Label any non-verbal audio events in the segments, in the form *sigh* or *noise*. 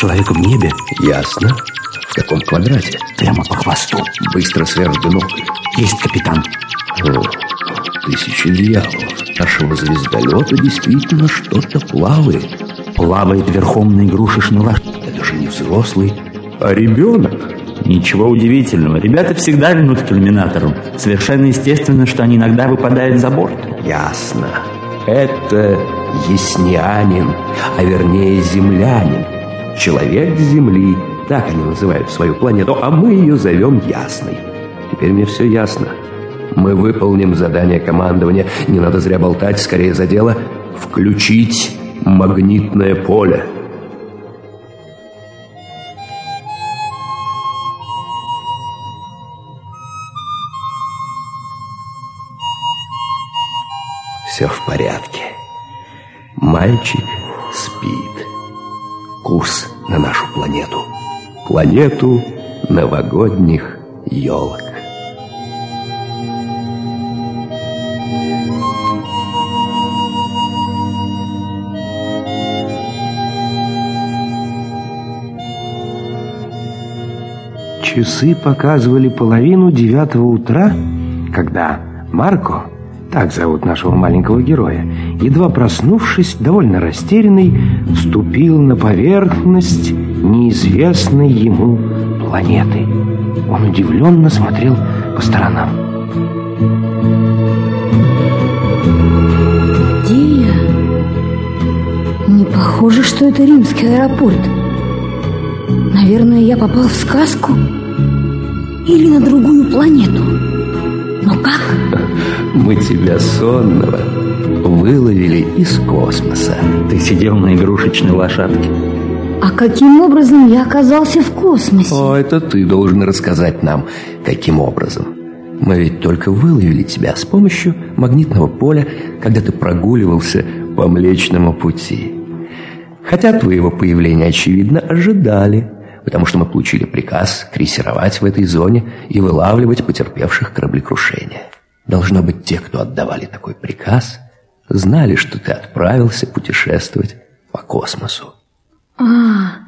человека в небе. Ясно. В каком квадрате? Прямо по хвосту. Быстро сверх бинокль. Есть, капитан. О, тысячи дьяволов. Нашего звездолета действительно что-то плавает. Плавает верхом на игрушечной лошади. Это же не взрослый, а ребенок. Ничего удивительного. Ребята всегда льнут к иллюминатору. Совершенно естественно, что они иногда выпадают за борт. Ясно. Это яснянин, а вернее землянин. Человек Земли. Так они называют свою планету, а мы ее зовем Ясной. Теперь мне все ясно. Мы выполним задание командования. Не надо зря болтать, скорее за дело. Включить магнитное поле. Все в порядке. Мальчик спит. Курс на нашу планету. Планету новогодних елок. Часы показывали половину девятого утра, когда Марко, так зовут нашего маленького героя, едва проснувшись, довольно растерянный, вступил на поверхность неизвестной ему планеты. Он удивленно смотрел по сторонам. Где я? Не похоже, что это римский аэропорт. Наверное, я попал в сказку или на другую планету. Но как? Мы тебя сонного выловили из космоса. Ты сидел на игрушечной лошадке. А каким образом я оказался в космосе? О, это ты должен рассказать нам, каким образом. Мы ведь только выловили тебя с помощью магнитного поля, когда ты прогуливался по Млечному пути. Хотя твоего появления, очевидно, ожидали, потому что мы получили приказ крейсировать в этой зоне и вылавливать потерпевших кораблекрушения. Должно быть, те, кто отдавали такой приказ, знали, что ты отправился путешествовать по космосу. А,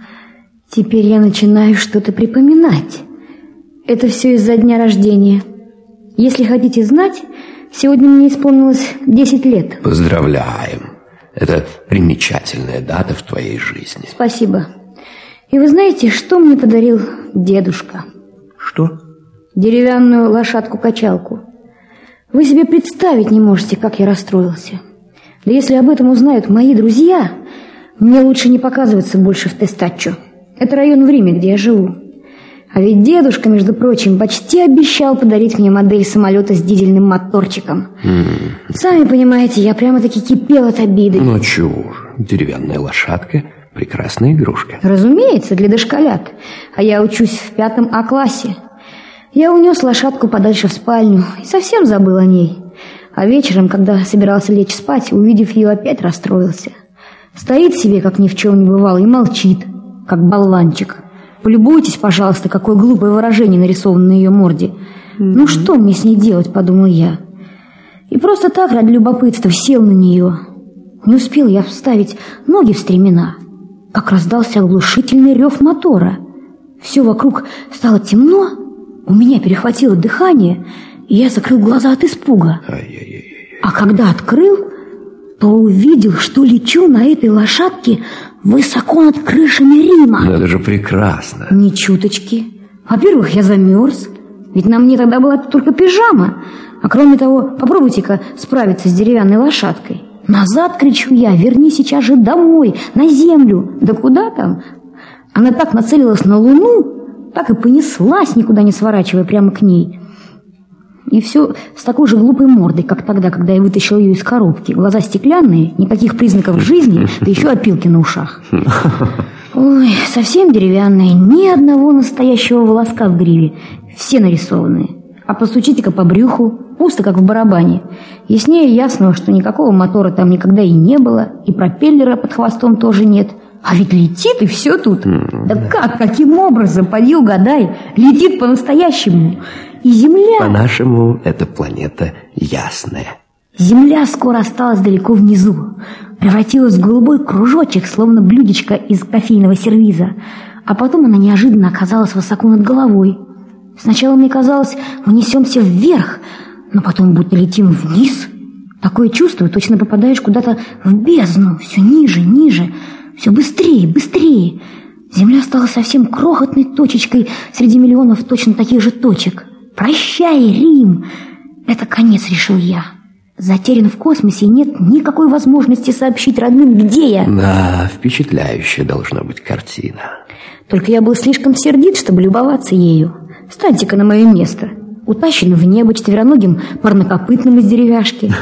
теперь я начинаю что-то припоминать. Это все из-за дня рождения. Если хотите знать, сегодня мне исполнилось 10 лет. Поздравляем. Это примечательная дата в твоей жизни. Спасибо. И вы знаете, что мне подарил дедушка? Что? Деревянную лошадку-качалку. Вы себе представить не можете, как я расстроился. Да если об этом узнают мои друзья, мне лучше не показываться больше в Тестаччо. Это район в Риме, где я живу. А ведь дедушка, между прочим, почти обещал подарить мне модель самолета с дизельным моторчиком. Сами понимаете, я прямо-таки кипел от обиды. Ну чего ж, деревянная лошадка – прекрасная игрушка. Разумеется, для дошколят. А я учусь в пятом А-классе. Я унес лошадку подальше в спальню и совсем забыл о ней. А вечером, когда собирался лечь спать, увидев ее, опять расстроился. Стоит себе, как ни в чем не бывало, и молчит, как болванчик. Полюбуйтесь, пожалуйста, какое глупое выражение нарисовано на ее морде. Ну что мне с ней делать, подумал я. И просто так, ради любопытства, сел на нее. Не успел я вставить ноги в стремена, как раздался оглушительный рев мотора. Все вокруг стало темно, у меня перехватило дыхание, и я закрыл глаза от испуга. А когда открыл, то увидел, что лечу на этой лошадке высоко над крышами Рима. Ну это же прекрасно. Ни чуточки. Во-первых, я замерз, ведь на мне тогда была только пижама. А кроме того, попробуйте-ка справиться с деревянной лошадкой. Назад, кричу я, верни сейчас же домой, на землю. Да куда там? Она так нацелилась на луну, так и понеслась, никуда не сворачивая, прямо к ней. И все с такой же глупой мордой, как тогда, когда я вытащил ее из коробки. Глаза стеклянные, никаких признаков жизни, да еще опилки на ушах. Ой, совсем деревянные, ни одного настоящего волоска в гриве. Все нарисованные. А постучите-ка по брюху, пусто, как в барабане. Яснее ясного, что никакого мотора там никогда и не было, и пропеллера под хвостом тоже нет. А ведь летит, и все тут. Да как, каким образом, поди угадай, летит по-настоящему. И Земля... По-нашему, эта планета ясная. Земля скоро осталась далеко внизу, превратилась в голубой кружочек, словно блюдечко из кофейного сервиза, а потом она неожиданно оказалась высоко над головой. Сначала мне казалось, мы несемся вверх, но потом будто летим вниз. Такое чувство, точно попадаешь куда-то в бездну, все ниже, ниже, все быстрее, быстрее. Земля стала совсем крохотной точечкой среди миллионов точно таких же точек. «Прощай, Рим!» Это конец, решил я. Затерян в космосе и нет никакой возможности сообщить родным, где я. Да, впечатляющая должна быть картина. Только я был слишком сердит, чтобы любоваться ею. Станьте-ка на мое место. Утащен в небо четвероногим парнокопытным из деревяшки.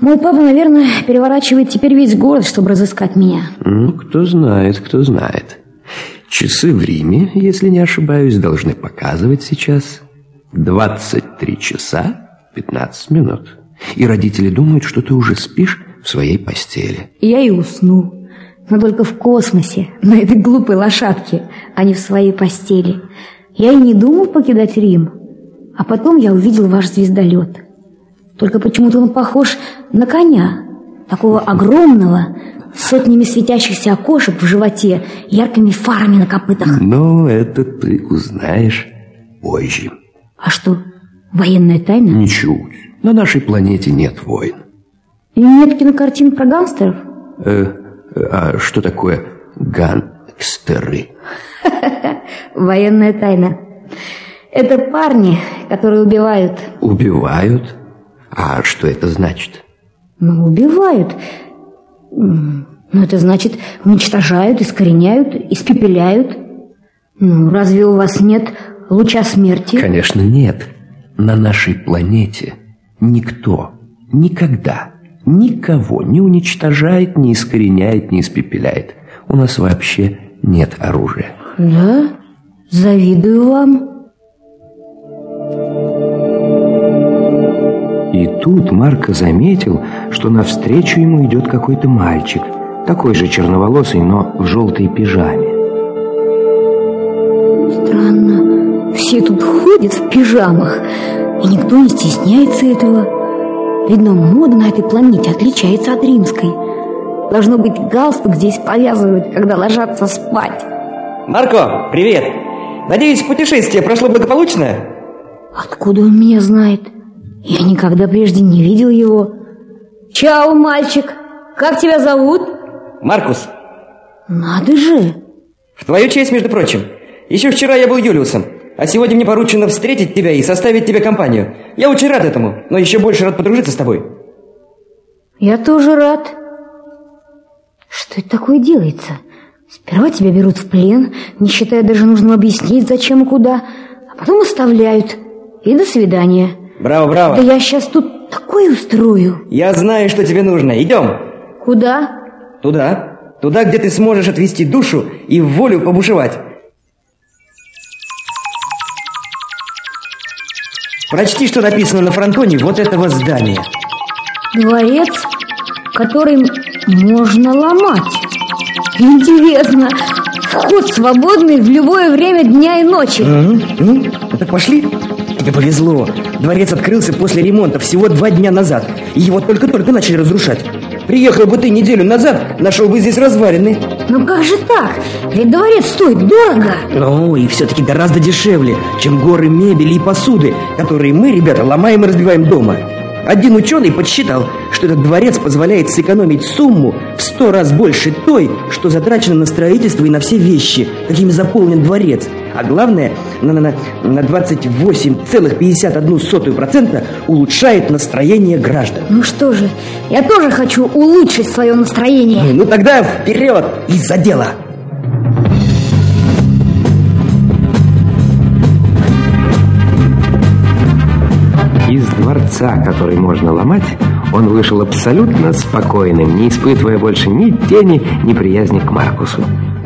Мой папа, наверное, переворачивает теперь весь город, чтобы разыскать меня. Ну, кто знает, кто знает. Часы в Риме, если не ошибаюсь, должны показывать сейчас 23 часа 15 минут. И родители думают, что ты уже спишь в своей постели. Я и усну. Но только в космосе, на этой глупой лошадке, а не в своей постели. Я и не думал покидать Рим. А потом я увидел ваш звездолет. Только почему-то он похож на коня, такого огромного, с сотнями светящихся окошек в животе, яркими фарами на копытах. Но это ты узнаешь позже. А что, военная тайна? Ничуть. На нашей планете нет войн. И нет кинокартин про гангстеров? Э, а что такое гангстеры? *laughs* Военная тайна. Это парни, которые убивают. Убивают? А что это значит? Ну, убивают. Ну, это значит, уничтожают, искореняют, испепеляют. Ну, разве у вас нет луча смерти? Конечно, нет. На нашей планете никто никогда никого не уничтожает, не искореняет, не испепеляет. У нас вообще нет оружия. Да? Завидую вам. И тут Марко заметил, что навстречу ему идет какой-то мальчик, такой же черноволосый, но в желтой пижаме. Странно, все тут ходят в пижамах, и никто не стесняется этого. Видно, мода на этой планете отличается от римской. Должно быть, галстук здесь повязывают, когда ложатся спать. Марко, привет! Надеюсь, путешествие прошло благополучно? Откуда он меня знает? Я никогда прежде не видел его. Чао, мальчик! Как тебя зовут? Маркус. Надо же! В твою честь, между прочим. Еще вчера я был Юлиусом, а сегодня мне поручено встретить тебя и составить тебе компанию. Я очень рад этому, но еще больше рад подружиться с тобой. Я тоже рад. Что это такое делается? Сперва тебя берут в плен, не считая даже нужным объяснить, зачем и куда, а потом оставляют. И до свидания. Браво, браво. Да я сейчас тут такое устрою. Я знаю, что тебе нужно. Идем. Куда? Туда. Туда, где ты сможешь отвести душу и волю побушевать. Прочти, что написано на фронтоне вот этого здания. Дворец, который можно ломать. Интересно, вход свободный в любое время дня и ночи. Угу. Ну, так пошли. Тебе повезло. Дворец открылся после ремонта всего два дня назад. И его только-только начали разрушать. Приехал бы ты неделю назад, нашел бы здесь развалины. Ну как же так? Ведь дворец стоит дорого. Ну, и все-таки гораздо дешевле, чем горы мебели и посуды, которые мы, ребята, ломаем и разбиваем дома. Один ученый подсчитал, что этот дворец позволяет сэкономить сумму в сто раз больше той, что затрачено на строительство и на все вещи, какими заполнен дворец. А главное, на, на, на, на 28,51% улучшает настроение граждан. Ну что же, я тоже хочу улучшить свое настроение. Ну тогда вперед и за дело! Из дворца, который можно ломать, он вышел абсолютно спокойным, не испытывая больше ни тени неприязни к Маркусу.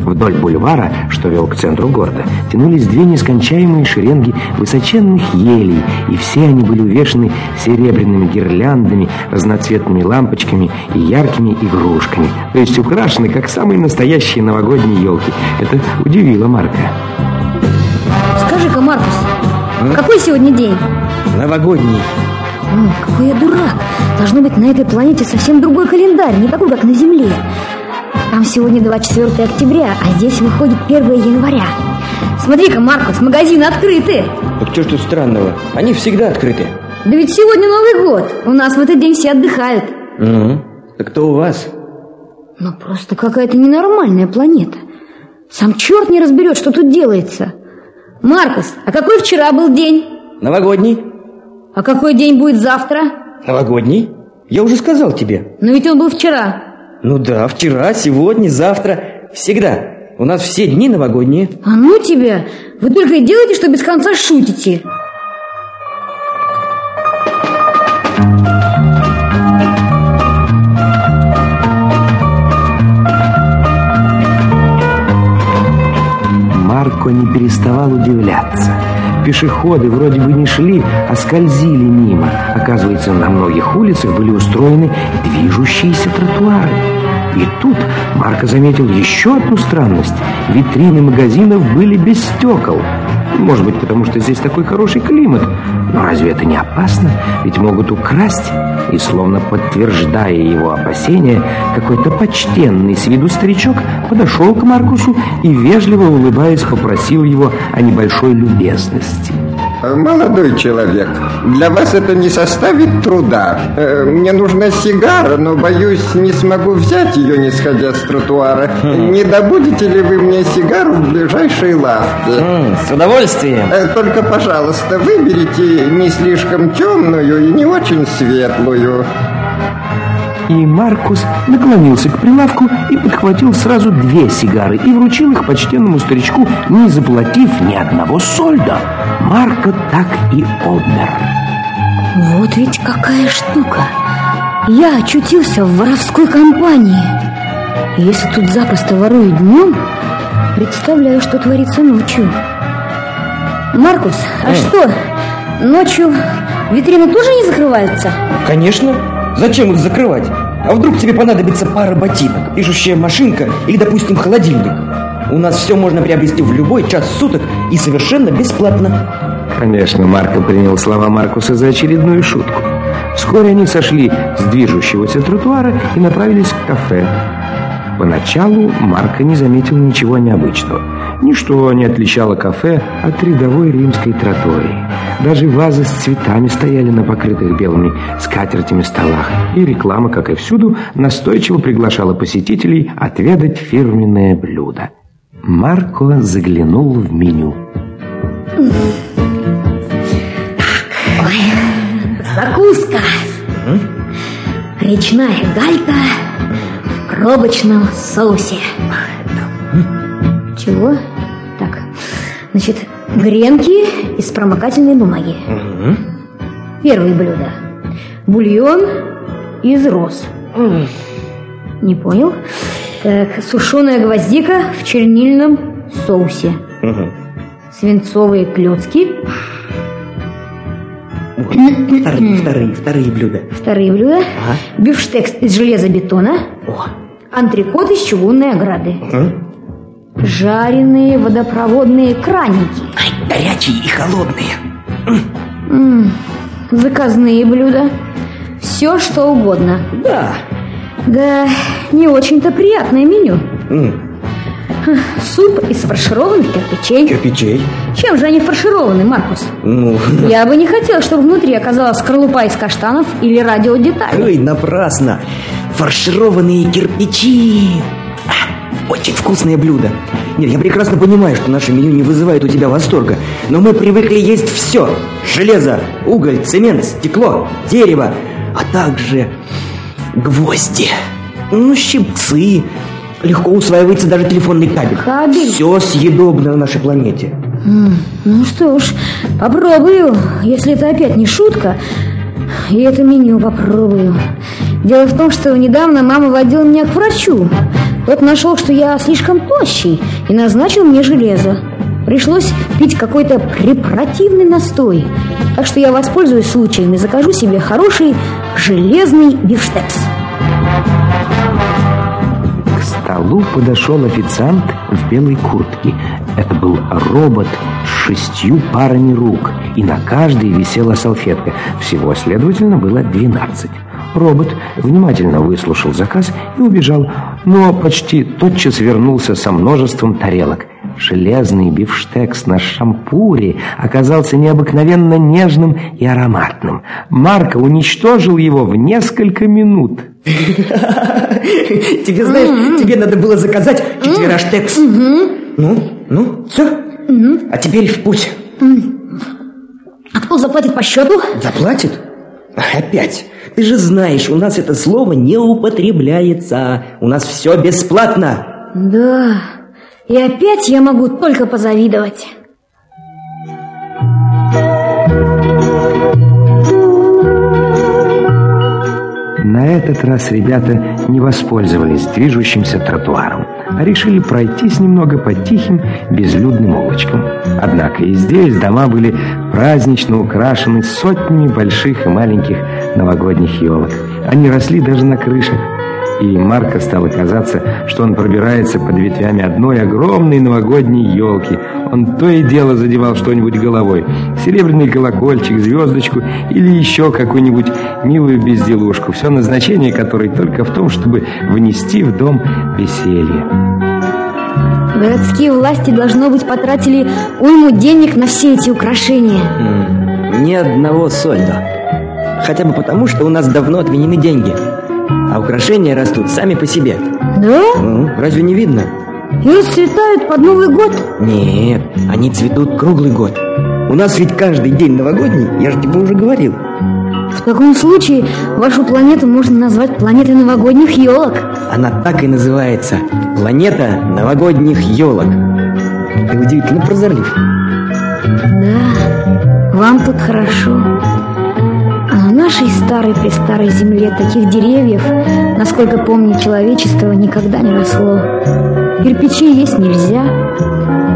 Вдоль бульвара, что вел к центру города, тянулись две нескончаемые шеренги высоченных елей, и все они были увешаны серебряными гирляндами, разноцветными лампочками и яркими игрушками, то есть украшены, как самые настоящие новогодние елки. Это удивило Марка. Скажи-ка, Маркус, какой сегодня день? Новогодний. Ну, какой я дурак. Должно быть, на этой планете совсем другой календарь, не такой, как на Земле. Там сегодня 24 октября, а здесь выходит 1 января. Смотри-ка, Маркус, магазины открыты. Так что ж тут странного? Они всегда открыты. Да ведь сегодня Новый год. У нас в этот день все отдыхают. Ну, так кто у вас? Ну, просто какая-то ненормальная планета. Сам черт не разберет, что тут делается. Маркус, а какой вчера был день? Новогодний? А какой день будет завтра? Новогодний? Я уже сказал тебе. Но ведь он был вчера. Ну да, вчера, сегодня, завтра. Всегда. У нас все дни новогодние. А ну тебя! Вы только и делаете, что без конца шутите. Марко не переставал удивляться. Пешеходы вроде бы не шли, а скользили мимо. Оказывается, на многих улицах были устроены движущиеся тротуары. И тут Марко заметил еще одну странность. Витрины магазинов были без стекол. Может быть, потому что здесь такой хороший климат. Но разве это не опасно? Ведь могут украсть. И словно подтверждая его опасения, какой-то почтенный с виду старичок подошел к Маркусу и, вежливо улыбаясь, попросил его о небольшой любезности. Молодой человек, для вас это не составит труда. Э, Мне нужна сигара, но, боюсь, не смогу взять ее, не сходя с тротуара. Не добудете ли вы мне сигару в ближайшей лавке? М, с удовольствием. Э, Только, пожалуйста, выберите не слишком темную и не очень светлую. И Маркус наклонился к прилавку и подхватил сразу две сигары и вручил их почтенному старичку, не заплатив ни одного сольда. Марко так и обмер. Вот ведь какая штука. Я очутился в воровской компании. Если тут запросто воруют днем, представляю, что творится ночью. Маркус, а Эй. что, ночью витрины тоже не закрываются? Конечно. Зачем их закрывать? А вдруг тебе понадобится пара ботинок, пишущая машинка или, допустим, холодильник? У нас все можно приобрести в любой час суток и совершенно бесплатно. Конечно, Марко принял слова Маркуса за очередную шутку. Вскоре они сошли с движущегося тротуара и направились к кафе. Поначалу Марко не заметил ничего необычного. Ничто не отличало кафе от рядовой римской тротории. Даже вазы с цветами стояли на покрытых белыми скатертями столах. И реклама, как и всюду, настойчиво приглашала посетителей отведать фирменное блюдо. Марко заглянул в меню. Закуска. Речная галька в коробочном соусе. Чего? Так, значит, гренки из промокательной бумаги. Первое блюдо. Бульон из роз. Не понял? Так, сушеная гвоздика в чернильном соусе. Свинцовые клетки. Вторые, вторые, вторые блюда. Вторые блюда. Бифштекс из железобетона. Антрикот из чугунной ограды. Жареные водопроводные краники. Горячие и холодные. Заказные блюда. Все, что угодно. Да. Да, не очень-то приятное меню. М, Суп из фаршированных кирпичей. Кирпичей. Чем же они фаршированы, Маркус? Ну, Я бы не хотел, чтобы внутри оказалась скорлупа из каштанов или радиодетали. ой, напрасно. Фаршированные кирпичи. А, Очень вкусное блюдо. Нет, я прекрасно понимаю, что наше меню не вызывает у тебя восторга, но мы привыкли есть все. Железо, уголь, цемент, стекло, дерево, а также гвозди, ну, щипцы. Легко усваивается даже телефонный кабель. Кабель? Все съедобно на нашей планете. Ну что ж, попробую. Если это опять не шутка, и это меню попробую. Дело в том, что недавно мама водила меня к врачу. Тот нашел, что я слишком тощий, и назначил мне железо. Пришлось пить какой-то препаративный настой. Так что я воспользуюсь случаем и закажу себе хороший железный бифштекс. столу подошел официант в белой куртке. Это был робот с шестью парами рук, и на каждой висела салфетка. Всего, следовательно, было двенадцать. Робот внимательно выслушал заказ и убежал, но почти тотчас вернулся со множеством тарелок. Железный бифштекс на шампуре оказался необыкновенно нежным и ароматным. Марко уничтожил его в несколько минут. *laughs* Тебе, знаешь, тебе надо было заказать четвераж текс. Ну, ну, все. А теперь в путь. А кто заплатит по счету? Заплатит? Опять. Ты же знаешь, у нас это слово не употребляется. У нас все бесплатно. Да, и опять я могу только позавидовать. На этот раз ребята не воспользовались движущимся тротуаром, а решили пройтись немного по тихим, безлюдным улочкам. Однако и здесь дома были празднично украшены сотнями больших и маленьких новогодних елок. Они росли даже на крышах и Марко стало казаться, что он пробирается под ветвями одной огромной новогодней елки. Он то и дело задевал что-нибудь головой. Серебряный колокольчик, звездочку или еще какую-нибудь милую безделушку, все назначение которой только в том, чтобы внести в дом веселье. Городские власти, должно быть, потратили уйму денег на все эти украшения. Ни одного сольда. Хотя бы потому, что у нас давно отменены деньги. А украшения растут сами по себе. Да? Ну, разве не видно? И расцветают под Новый год? Нет, они цветут круглый год. У нас ведь каждый день новогодний, я же тебе уже говорил. В таком случае вашу планету можно назвать планетой новогодних елок. Она так и называется. Планета новогодних елок. Ты удивительно прозорлив. Да, вам тут хорошо. На нашей старой-престарой земле таких деревьев, насколько помнит человечество, никогда не росло. Кирпичи есть нельзя.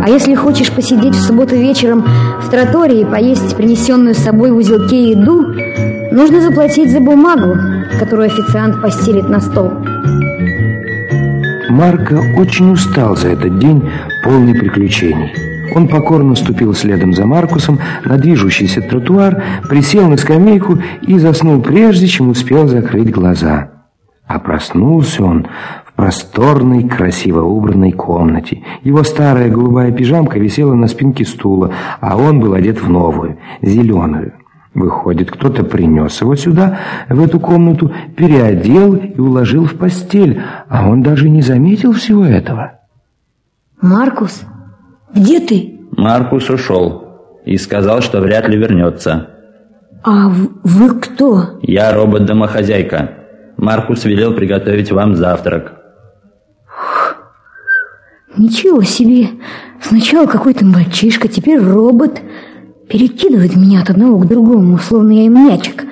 А если хочешь посидеть в субботу вечером в тротории и поесть принесенную с собой в узелке еду, нужно заплатить за бумагу, которую официант постелит на стол. Марко очень устал за этот день, полный приключений. Он покорно ступил следом за Маркусом на движущийся тротуар, присел на скамейку и заснул прежде, чем успел закрыть глаза. А проснулся он в просторной, красиво убранной комнате. Его старая голубая пижамка висела на спинке стула, а он был одет в новую, зеленую. Выходит, кто-то принес его сюда, в эту комнату, переодел и уложил в постель, а он даже не заметил всего этого. Маркус, где ты? Маркус ушел и сказал, что вряд ли вернется. А вы кто? Я робот-домохозяйка. Маркус велел приготовить вам завтрак. Ничего себе! Сначала какой-то мальчишка, теперь робот перекидывает меня от одного к другому, словно я им мячик.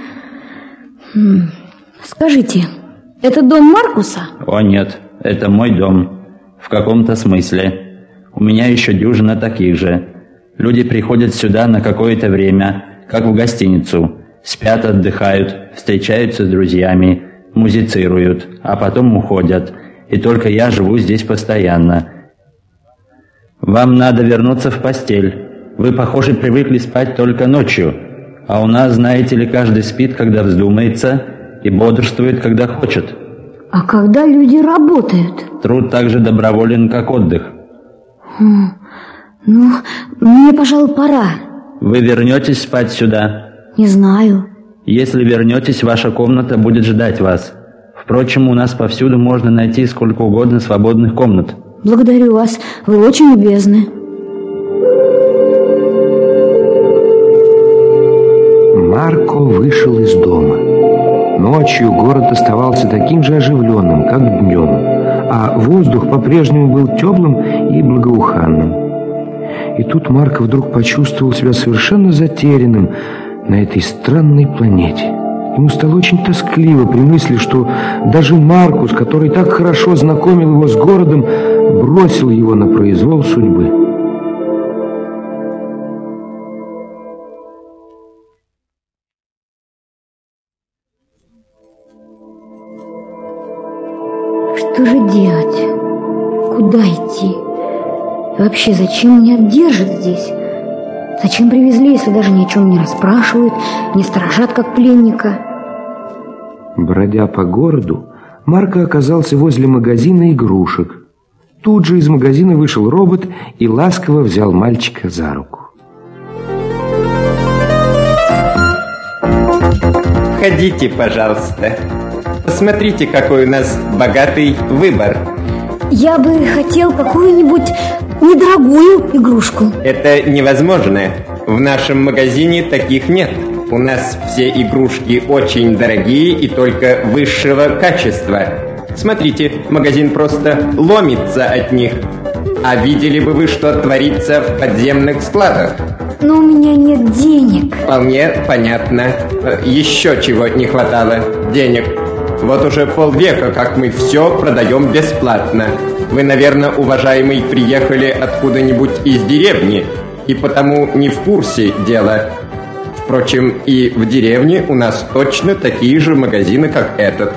Хм. Скажите, это дом Маркуса? О нет, это мой дом. В каком-то смысле. У меня еще дюжина таких же. Люди приходят сюда на какое-то время, как в гостиницу. Спят, отдыхают, встречаются с друзьями, музицируют, а потом уходят. И только я живу здесь постоянно. Вам надо вернуться в постель. Вы, похоже, привыкли спать только ночью. А у нас, знаете ли, каждый спит, когда вздумается, и бодрствует, когда хочет. А когда люди работают? Труд так же доброволен, как отдых. Ну, мне, пожалуй, пора. Вы вернетесь спать сюда? Не знаю. Если вернетесь, ваша комната будет ждать вас. Впрочем, у нас повсюду можно найти сколько угодно свободных комнат. Благодарю вас, вы очень любезны. Марко вышел из дома. Ночью город оставался таким же оживленным, как днем, а воздух по-прежнему был теплым и благоуханным. И тут Марко вдруг почувствовал себя совершенно затерянным на этой странной планете. Ему стало очень тоскливо при мысли, что даже Маркус, который так хорошо знакомил его с городом, бросил его на произвол судьбы. Куда идти? И вообще, зачем меня держат здесь? Зачем привезли, если даже ни о чем не расспрашивают, не сторожат, как пленника? Бродя по городу, Марко оказался возле магазина игрушек. Тут же из магазина вышел робот и ласково взял мальчика за руку. Входите, пожалуйста. Посмотрите, какой у нас богатый выбор. Я бы хотел какую-нибудь недорогую игрушку. Это невозможно. В нашем магазине таких нет. У нас все игрушки очень дорогие и только высшего качества. Смотрите, магазин просто ломится от них. А видели бы вы, что творится в подземных складах? Но у меня нет денег. Вполне понятно. Еще чего не хватало. Денег. Вот уже полвека, как мы все продаем бесплатно. Вы, наверное, уважаемый, приехали откуда-нибудь из деревни, и потому не в курсе дела. Впрочем, и в деревне у нас точно такие же магазины, как этот.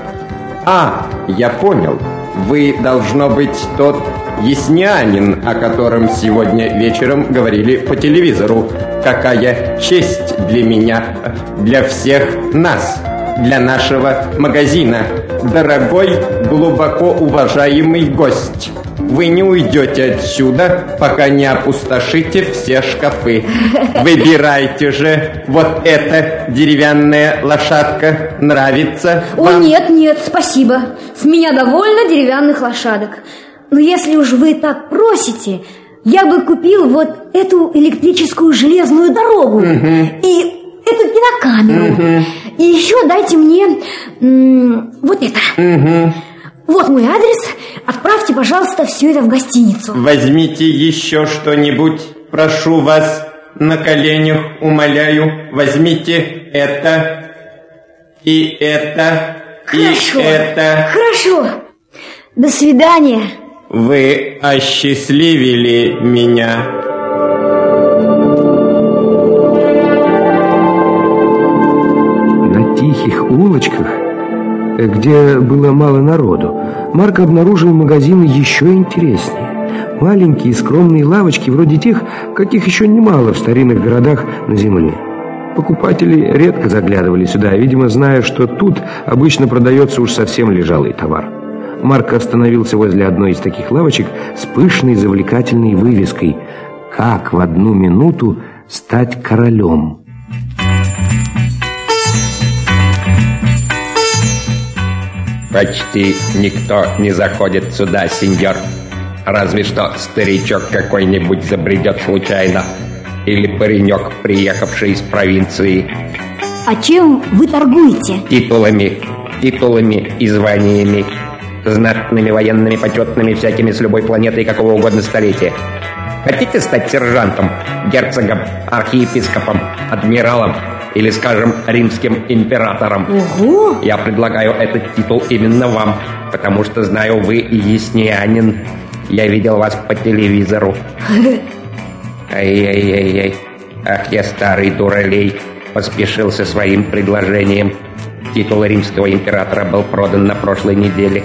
А, я понял. Вы, должно быть, тот яснянин, о котором сегодня вечером говорили по телевизору. Какая честь для меня, для всех нас, для нашего магазина. Дорогой, глубоко уважаемый гость. Вы не уйдете отсюда, пока не опустошите все шкафы. Выбирайте же. Вот эта деревянная лошадка нравится О, вам? нет, нет, спасибо. С меня довольно деревянных лошадок. Но если уж вы так просите, я бы купил вот эту электрическую железную дорогу и эту кинокамеру. И еще дайте мне вот это. Вот мой адрес. Отправьте, пожалуйста, все это в гостиницу. Возьмите еще что-нибудь, прошу вас, на коленях, умоляю, возьмите это и это Хорошо. и это. Хорошо. До свидания. Вы осчастливили меня. Тихих улочках, где было мало народу, Марк обнаружил магазины еще интереснее. Маленькие скромные лавочки, вроде тех, каких еще немало в старинных городах на земле. Покупатели редко заглядывали сюда, видимо, зная, что тут обычно продается уж совсем лежалый товар. Марк остановился возле одной из таких лавочек с пышной завлекательной вывеской «Как в одну минуту стать королем». Почти никто не заходит сюда, сеньор. Разве что старичок какой-нибудь забредет случайно. Или паренек, приехавший из провинции. А чем вы торгуете? Титулами, титулами и званиями. Знатными военными, почетными, всякими с любой планеты и какого угодно столетия. Хотите стать сержантом, герцогом, архиепископом, адмиралом или, скажем, римским императором? Ого! Я предлагаю этот титул именно вам, потому что знаю, вы яснянин. Я видел вас по телевизору. *laughs* Ай-яй-яй-яй. Ах, я старый дуралей. Поспешил со своим предложением. Титул римского императора был продан на прошлой неделе.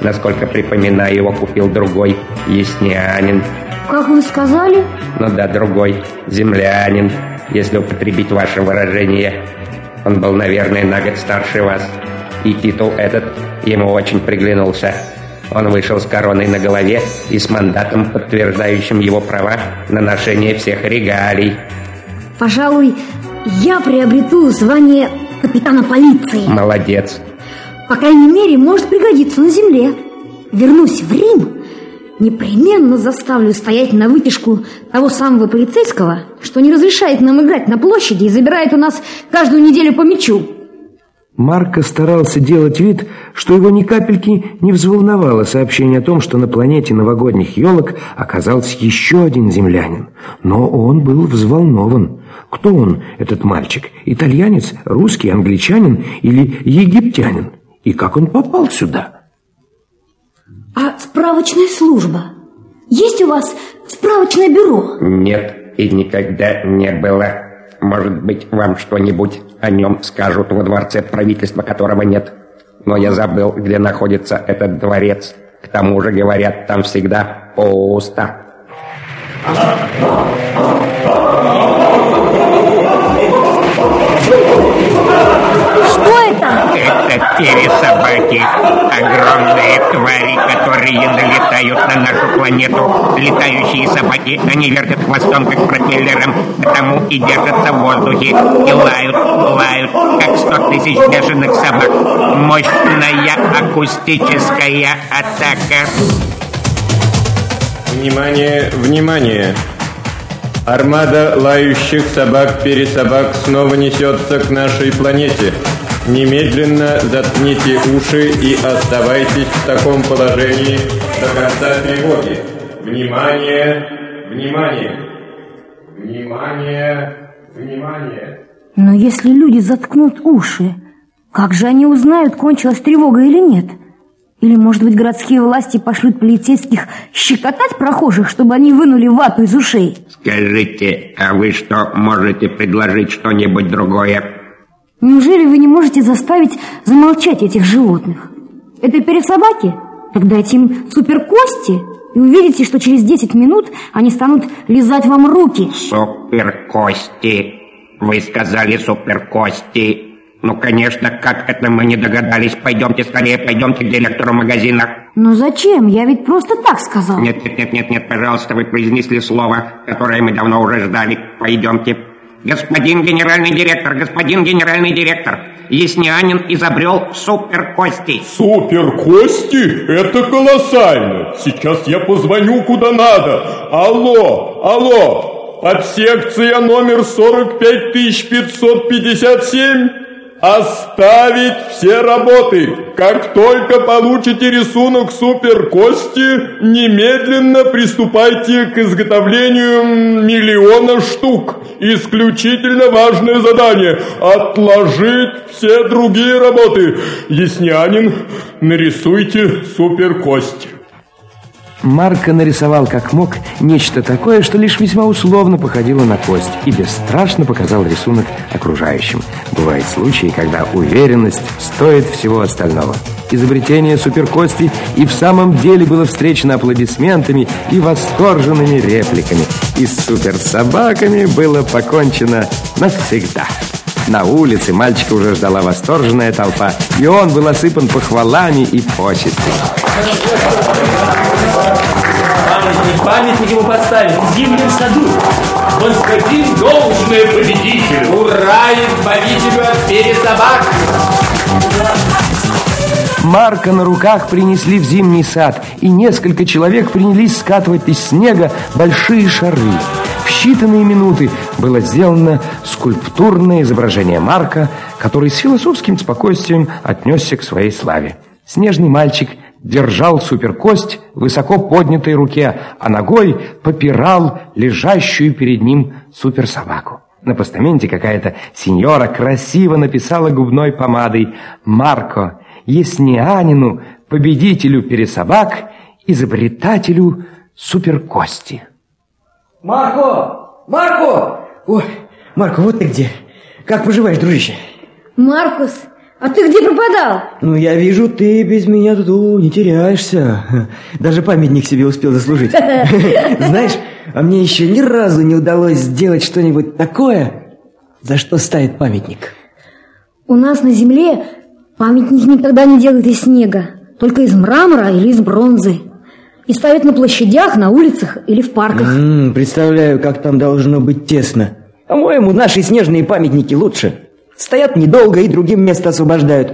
Насколько припоминаю, его купил другой, яснянин. Как вы сказали? Ну да, другой, землянин, если употребить ваше выражение. Он был, наверное, на год старше вас. И титул этот ему очень приглянулся. Он вышел с короной на голове и с мандатом, подтверждающим его права на ношение всех регалий. Пожалуй, я приобрету звание капитана полиции. Молодец. По крайней мере, может пригодиться на земле. Вернусь в Рим, непременно заставлю стоять на вытяжку того самого полицейского, что не разрешает нам играть на площади и забирает у нас каждую неделю по мячу. Марко старался делать вид, что его ни капельки не взволновало сообщение о том, что на планете новогодних елок оказался еще один землянин. Но он был взволнован. Кто он, этот мальчик? Итальянец, русский, англичанин или египтянин? И как он попал сюда? А справочная служба? Есть у вас справочное бюро? Нет, и никогда не было. Может быть, вам что-нибудь о нем скажут во дворце правительства, которого нет. Но я забыл, где находится этот дворец. К тому же, говорят, там всегда пусто. Что это? Это пересобаки. Огромные твари, которые налетают на нашу планету. Летающие собаки, они вертят хвостом, как пропеллером, потому и держатся в воздухе. И лают, лают, как сто тысяч бешеных собак. Мощная акустическая атака. Внимание, внимание! Армада лающих собак-пересобак снова несется к нашей планете. Немедленно заткните уши и оставайтесь в таком положении до конца тревоги. Внимание! Внимание! Внимание! Внимание! Но если люди заткнут уши, как же они узнают, кончилась тревога или нет? Или, может быть, городские власти пошлют полицейских щекотать прохожих, чтобы они вынули вату из ушей? Скажите, а вы что, можете предложить что-нибудь другое? Неужели вы не можете заставить замолчать этих животных? Это пересобаки? Тогда дайте им суперкости и увидите, что через 10 минут они станут лизать вам руки. Суперкости. Вы сказали суперкости. Ну, конечно, как это мы не догадались. Пойдемте скорее, пойдемте к директору магазина. Но зачем? Я ведь просто так сказал. Нет, нет, нет, нет, нет, пожалуйста, вы произнесли слово, которое мы давно уже ждали. Пойдемте. Господин генеральный директор, господин генеральный директор, Яснянин изобрел суперкости. Суперкости? Это колоссально. Сейчас я позвоню куда надо. Алло, алло. Подсекция номер 45557. Оставить все работы. Как только получите рисунок суперкости, немедленно приступайте к изготовлению миллиона штук. Исключительно важное задание – отложить все другие работы. Яснянин, нарисуйте суперкость. Марко нарисовал как мог нечто такое, что лишь весьма условно походило на кость и бесстрашно показал рисунок окружающим. Бывают случаи, когда уверенность стоит всего остального. Изобретение суперкости и в самом деле было встречено аплодисментами и восторженными репликами. И с суперсобаками было покончено навсегда. На улице мальчика уже ждала восторженная толпа, и он был осыпан похвалами и почестями. Памятник, памятник ему поставить в зимнем саду. Возвратим должное победителю. Ура избавителю от пересобак! Марка на руках принесли в зимний сад, и несколько человек принялись скатывать из снега большие шары. В считанные минуты было сделано скульптурное изображение Марка, который с философским спокойствием отнесся к своей славе. Снежный мальчик держал суперкость в высоко поднятой руке, а ногой попирал лежащую перед ним суперсобаку. На постаменте какая-то сеньора красиво написала губной помадой «Марко, Яснианину, победителю пересобак, изобретателю суперкости». Марко! Марко! Ой, Марко, вот ты где. Как поживаешь, дружище? Маркус, а ты где пропадал? Ну, я вижу, ты без меня тут о, не теряешься. Даже памятник себе успел заслужить. *laughs* Знаешь, а мне еще ни разу не удалось сделать что-нибудь такое, за что ставит памятник. У нас на земле памятник никогда не делают из снега, только из мрамора или из бронзы. И ставят на площадях, на улицах или в парках. М, представляю, как там должно быть тесно. По-моему, наши снежные памятники лучше. Стоят недолго и другим место освобождают.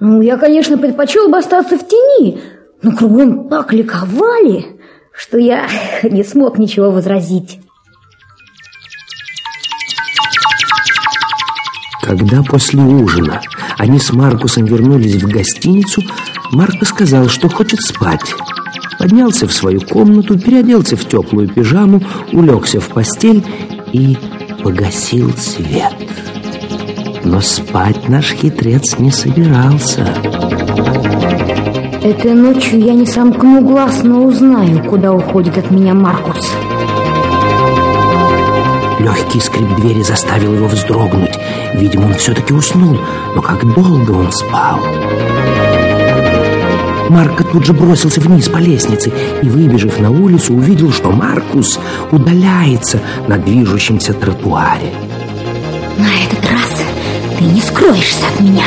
Ну, я, конечно, предпочел бы остаться в тени, но кругом так ликовали, что я *laughs* не смог ничего возразить. Когда после ужина они с Маркусом вернулись в гостиницу, Марко сказал, что хочет спать. Поднялся в свою комнату, переоделся в теплую пижаму, улегся в постель и погасил свет. Но спать наш хитрец не собирался. Этой ночью я не сомкну глаз, но узнаю, куда уходит от меня Маркус. Легкий скрип двери заставил его вздрогнуть. Видимо, он все-таки уснул, но как долго он спал. Марко тут же бросился вниз по лестнице и, выбежав на улицу, увидел, что Маркус удаляется на движущемся тротуаре. На этот ты не скроешься от меня.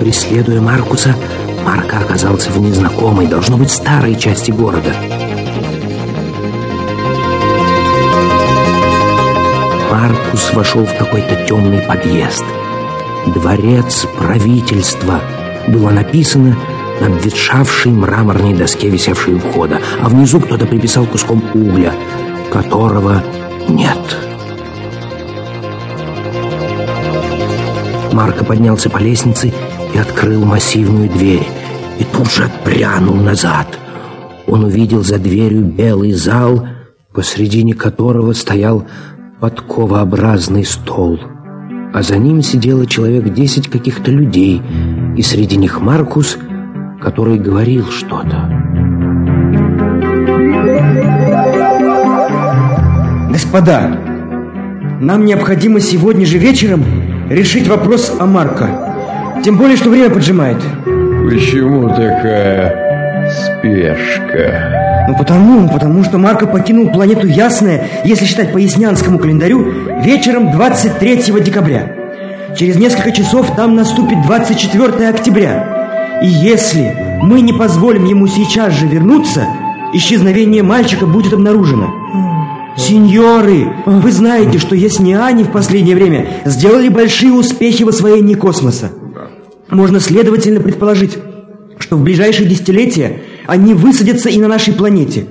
Преследуя Маркуса, Марко оказался в незнакомой, должно быть, старой части города. Маркус вошел в какой-то темный подъезд. «Дворец правительства» было написано на обветшавшей мраморной доске, висевшей у входа, а внизу кто-то приписал куском угля, которого нет. Марко поднялся по лестнице и открыл массивную дверь, и тут же отпрянул назад. Он увидел за дверью белый зал, посредине которого стоял подковообразный стол, а за ним сидело человек десять каких-то людей, и среди них Маркус, который говорил что-то. Господа, нам необходимо сегодня же вечером решить вопрос о Марко. Тем более, что время поджимает. Почему такая спешка? Ну потому, потому что Марко покинул планету Ясная, если считать по яснянскому календарю, вечером 23 декабря. Через несколько часов там наступит 24 октября. И если мы не позволим ему сейчас же вернуться, исчезновение мальчика будет обнаружено. Сеньоры, вы знаете, что ясняне в последнее время сделали большие успехи в освоении космоса. Можно следовательно предположить, что в ближайшие десятилетия они высадятся и на нашей планете.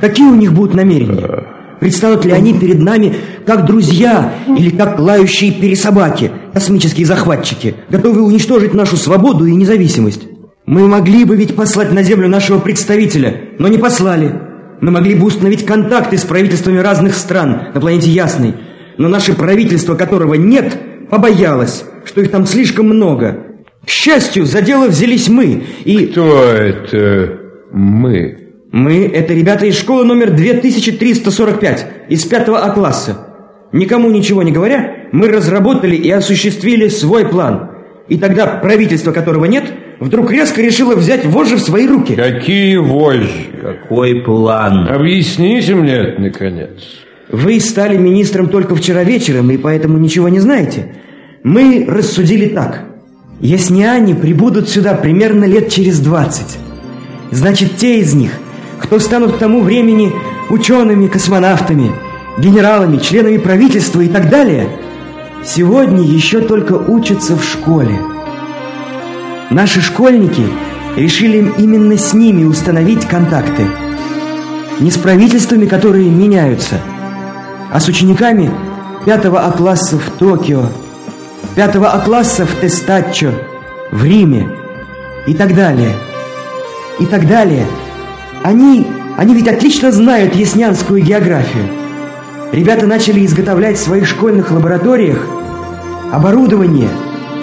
Какие у них будут намерения? Предстанут ли они перед нами как друзья или как лающие пересобаки, космические захватчики, готовые уничтожить нашу свободу и независимость? Мы могли бы ведь послать на Землю нашего представителя, но не послали. Мы могли бы установить контакты с правительствами разных стран на планете Ясной, но наше правительство, которого нет, побоялось, что их там слишком много, к счастью, за дело взялись мы, и... Кто это мы? Мы – это ребята из школы номер 2345, из 5 А класса. Никому ничего не говоря, мы разработали и осуществили свой план. И тогда правительство, которого нет, вдруг резко решило взять вожжи в свои руки. Какие вожжи? Какой план? Объясните мне это, наконец. Вы стали министром только вчера вечером, и поэтому ничего не знаете. Мы рассудили так – Ясняне прибудут сюда примерно лет через 20. Значит, те из них, кто станут к тому времени учеными, космонавтами, генералами, членами правительства и так далее, сегодня еще только учатся в школе. Наши школьники решили именно с ними установить контакты. Не с правительствами, которые меняются, а с учениками пятого А класса в Токио, пятого А-класса в Тестаччо, в Риме и так далее. И так далее. Они, они ведь отлично знают яснянскую географию. Ребята начали изготовлять в своих школьных лабораториях оборудование,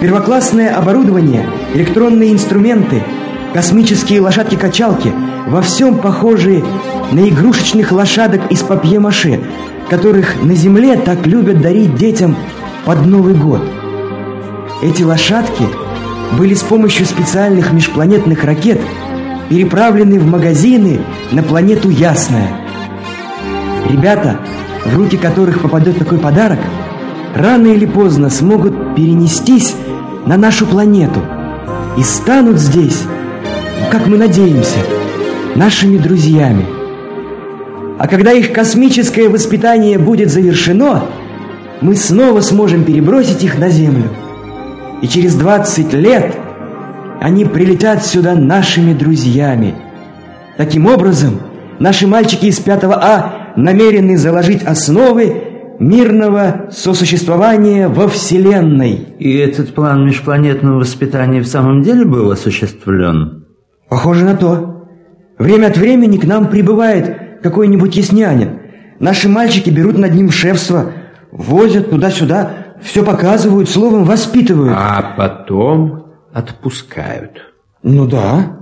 первоклассное оборудование, электронные инструменты, космические лошадки-качалки, во всем похожие на игрушечных лошадок из папье-маше, которых на Земле так любят дарить детям под Новый год – эти лошадки были с помощью специальных межпланетных ракет переправлены в магазины на планету Ясная. Ребята, в руки которых попадет такой подарок, рано или поздно смогут перенестись на нашу планету и станут здесь, как мы надеемся, нашими друзьями. А когда их космическое воспитание будет завершено, мы снова сможем перебросить их на Землю и через 20 лет они прилетят сюда нашими друзьями. Таким образом, наши мальчики из 5 А намерены заложить основы мирного сосуществования во Вселенной. И этот план межпланетного воспитания в самом деле был осуществлен? Похоже на то. Время от времени к нам прибывает какой-нибудь яснянин. Наши мальчики берут над ним шефство, возят туда-сюда, все показывают, словом воспитывают. А потом отпускают. Ну да.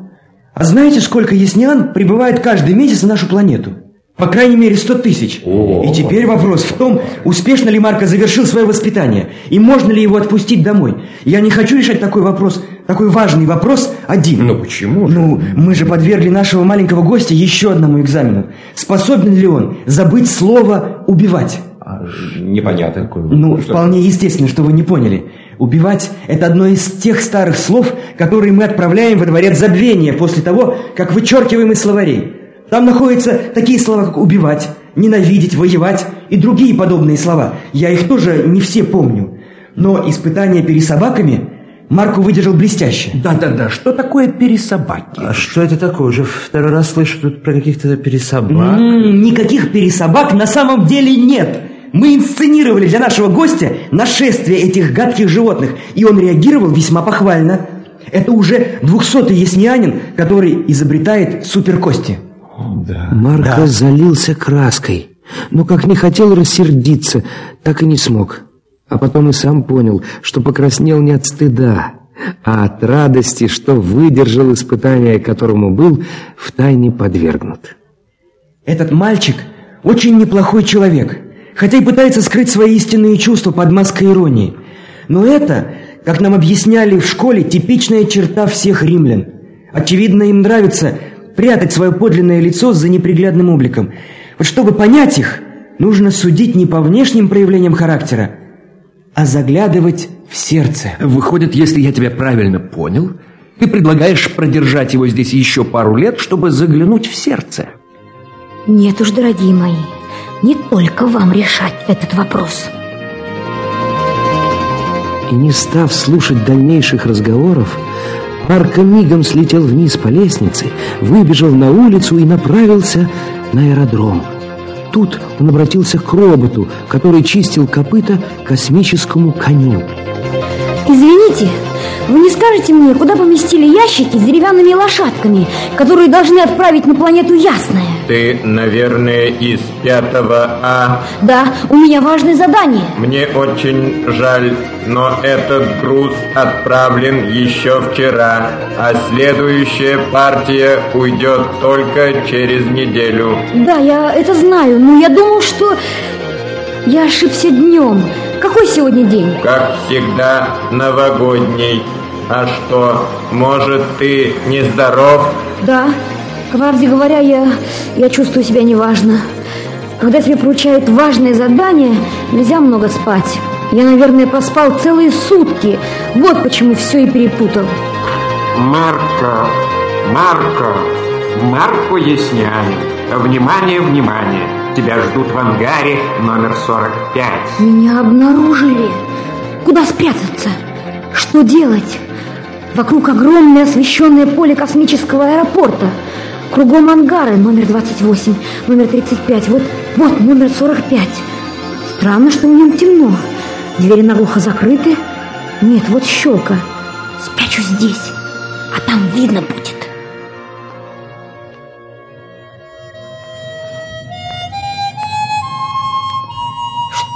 А знаете, сколько яснян прибывает каждый месяц на нашу планету? По крайней мере, сто тысяч. О. И теперь вопрос в том, успешно ли Марко завершил свое воспитание, и можно ли его отпустить домой. Я не хочу решать такой вопрос такой важный вопрос один. Ну почему же? Ну, мы же подвергли нашего маленького гостя еще одному экзамену. Способен ли он забыть слово «убивать»? А, непонятно. Ну, вполне естественно, что вы не поняли. Убивать – это одно из тех старых слов, которые мы отправляем во дворец забвения после того, как вычеркиваем из словарей. Там находятся такие слова, как «убивать», «ненавидеть», «воевать» и другие подобные слова. Я их тоже не все помню. Но испытание пересобаками Марко выдержал блестяще. Да-да-да, что такое пересобаки? А что это такое? Уже второй раз слышу тут про каких-то пересобак. М-м, никаких пересобак на самом деле нет. Мы инсценировали для нашего гостя нашествие этих гадких животных, и он реагировал весьма похвально. Это уже двухсотый яснянин, который изобретает суперкости. Да. Марко да. залился краской, но как не хотел рассердиться, так и не смог. А потом и сам понял, что покраснел не от стыда, а от радости, что выдержал испытание, которому был втайне подвергнут. Этот мальчик очень неплохой человек, хотя и пытается скрыть свои истинные чувства под маской иронии. Но это, как нам объясняли в школе, типичная черта всех римлян. Очевидно, им нравится прятать свое подлинное лицо за неприглядным обликом. Вот чтобы понять их, нужно судить не по внешним проявлениям характера, а заглядывать в сердце. Выходит, если я тебя правильно понял, ты предлагаешь продержать его здесь еще пару лет, чтобы заглянуть в сердце. Нет уж, дорогие мои, не только вам решать этот вопрос. И не став слушать дальнейших разговоров, Марко мигом слетел вниз по лестнице, выбежал на улицу и направился на аэродром. Тут он обратился к роботу, который чистил копыта космическому коню. Извините, вы не скажете мне, куда поместили ящики с деревянными лошадками, которые должны отправить на планету Ясная? Ты, наверное, из пятого А. Да, у меня важное задание. Мне очень жаль, но этот груз отправлен еще вчера, а следующая партия уйдет только через неделю. Да, я это знаю, но я думал, что я ошибся днем. Какой сегодня день? Как всегда, новогодний. А что, может, ты нездоров? Да, по правде говоря, я, я чувствую себя неважно. Когда тебе поручают важное задание, нельзя много спать. Я, наверное, поспал целые сутки. Вот почему все и перепутал. Марко, Марко, Марко Яснянин. Внимание, внимание. Тебя ждут в ангаре номер 45. Меня обнаружили. Куда спрятаться? Что делать? Вокруг огромное освещенное поле космического аэропорта. Кругом ангары номер 28, номер 35, вот, вот номер 45. Странно, что в нем темно. Двери наглухо закрыты. Нет, вот щелка. Спрячу здесь, а там видно будет.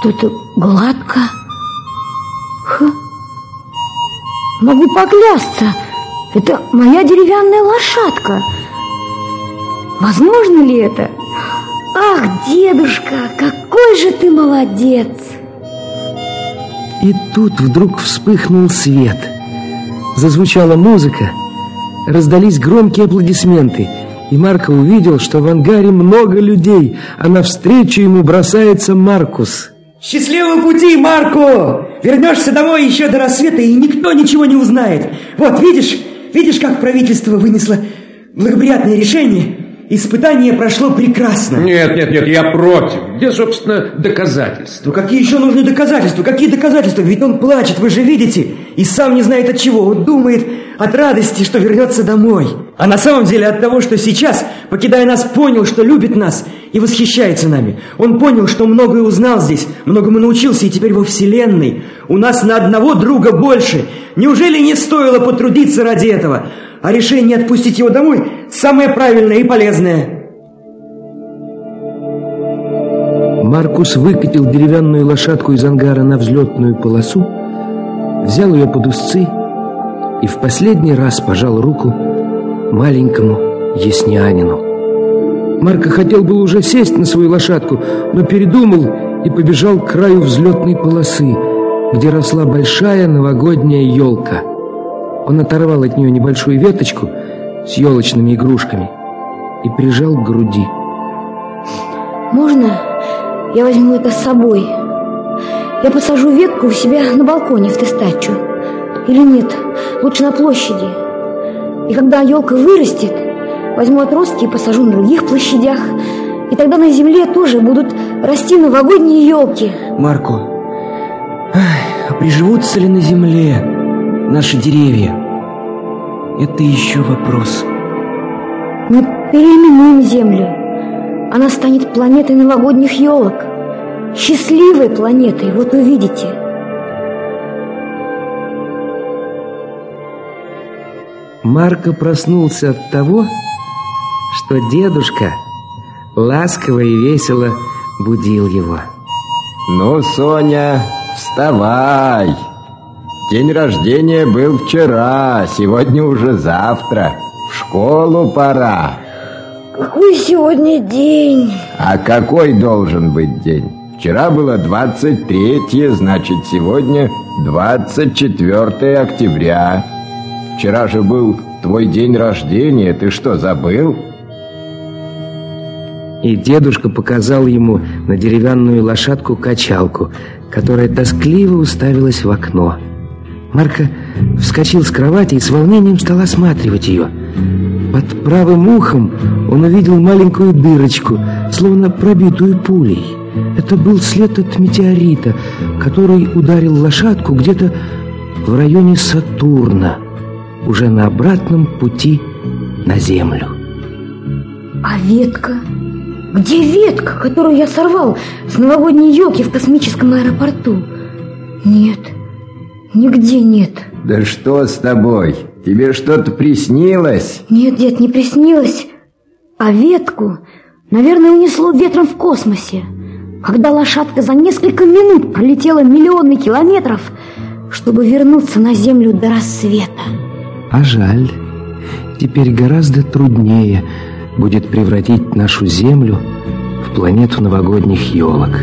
Что-то гладко. Ха. Могу поклясться, это моя деревянная лошадка. Возможно ли это? Ах, дедушка, какой же ты молодец! И тут вдруг вспыхнул свет. Зазвучала музыка, раздались громкие аплодисменты, и Марко увидел, что в ангаре много людей, а навстречу ему бросается Маркус. Счастливого пути, Марко! Вернешься домой еще до рассвета, и никто ничего не узнает. Вот, видишь, видишь, как правительство вынесло благоприятное решение? Испытание прошло прекрасно. Нет, нет, нет, я против. Где, собственно, доказательства? Ну какие еще нужны доказательства? Какие доказательства? Ведь он плачет, вы же видите, и сам не знает от чего. Он думает от радости, что вернется домой. А на самом деле от того, что сейчас, покидая нас, понял, что любит нас и восхищается нами. Он понял, что многое узнал здесь, многому научился, и теперь во Вселенной у нас на одного друга больше. Неужели не стоило потрудиться ради этого? а решение отпустить его домой самое правильное и полезное. Маркус выкатил деревянную лошадку из ангара на взлетную полосу, взял ее под узцы и в последний раз пожал руку маленькому яснянину. Марко хотел был уже сесть на свою лошадку, но передумал и побежал к краю взлетной полосы, где росла большая новогодняя елка – Он оторвал от нее небольшую веточку с елочными игрушками и прижал к груди. Можно я возьму это с собой? Я посажу ветку у себя на балконе в Тестачу. Или нет, лучше на площади. И когда елка вырастет, возьму отростки и посажу на других площадях. И тогда на земле тоже будут расти новогодние елки. Марко, а приживутся ли на земле наши деревья? Это еще вопрос. Мы переименуем землю. Она станет планетой новогодних елок. Счастливой планетой, вот увидите. Марко проснулся от того, что дедушка ласково и весело будил его. Ну, Соня, вставай. День рождения был вчера, сегодня уже завтра. В школу пора. Какой сегодня день? А какой должен быть день? Вчера было 23, значит, сегодня 24 октября. Вчера же был твой день рождения, ты что, забыл? И дедушка показал ему на деревянную лошадку-качалку, которая тоскливо уставилась в окно. Марко вскочил с кровати и с волнением стал осматривать ее. Под правым ухом он увидел маленькую дырочку, словно пробитую пулей. Это был след от метеорита, который ударил лошадку где-то в районе Сатурна, уже на обратном пути на Землю. А ветка? Где ветка, которую я сорвал с новогодней елки в космическом аэропорту? Нет, нигде нет. Да что с тобой? Тебе что-то приснилось? Нет, дед, не приснилось. А ветку, наверное, унесло ветром в космосе. Когда лошадка за несколько минут пролетела миллионы километров, чтобы вернуться на Землю до рассвета. А жаль. Теперь гораздо труднее будет превратить нашу Землю в планету новогодних елок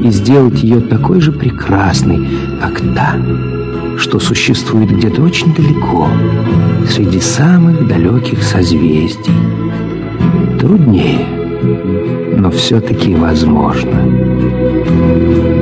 и сделать ее такой же прекрасной, как та, что существует где-то очень далеко, среди самых далеких созвездий. Труднее, но все-таки возможно.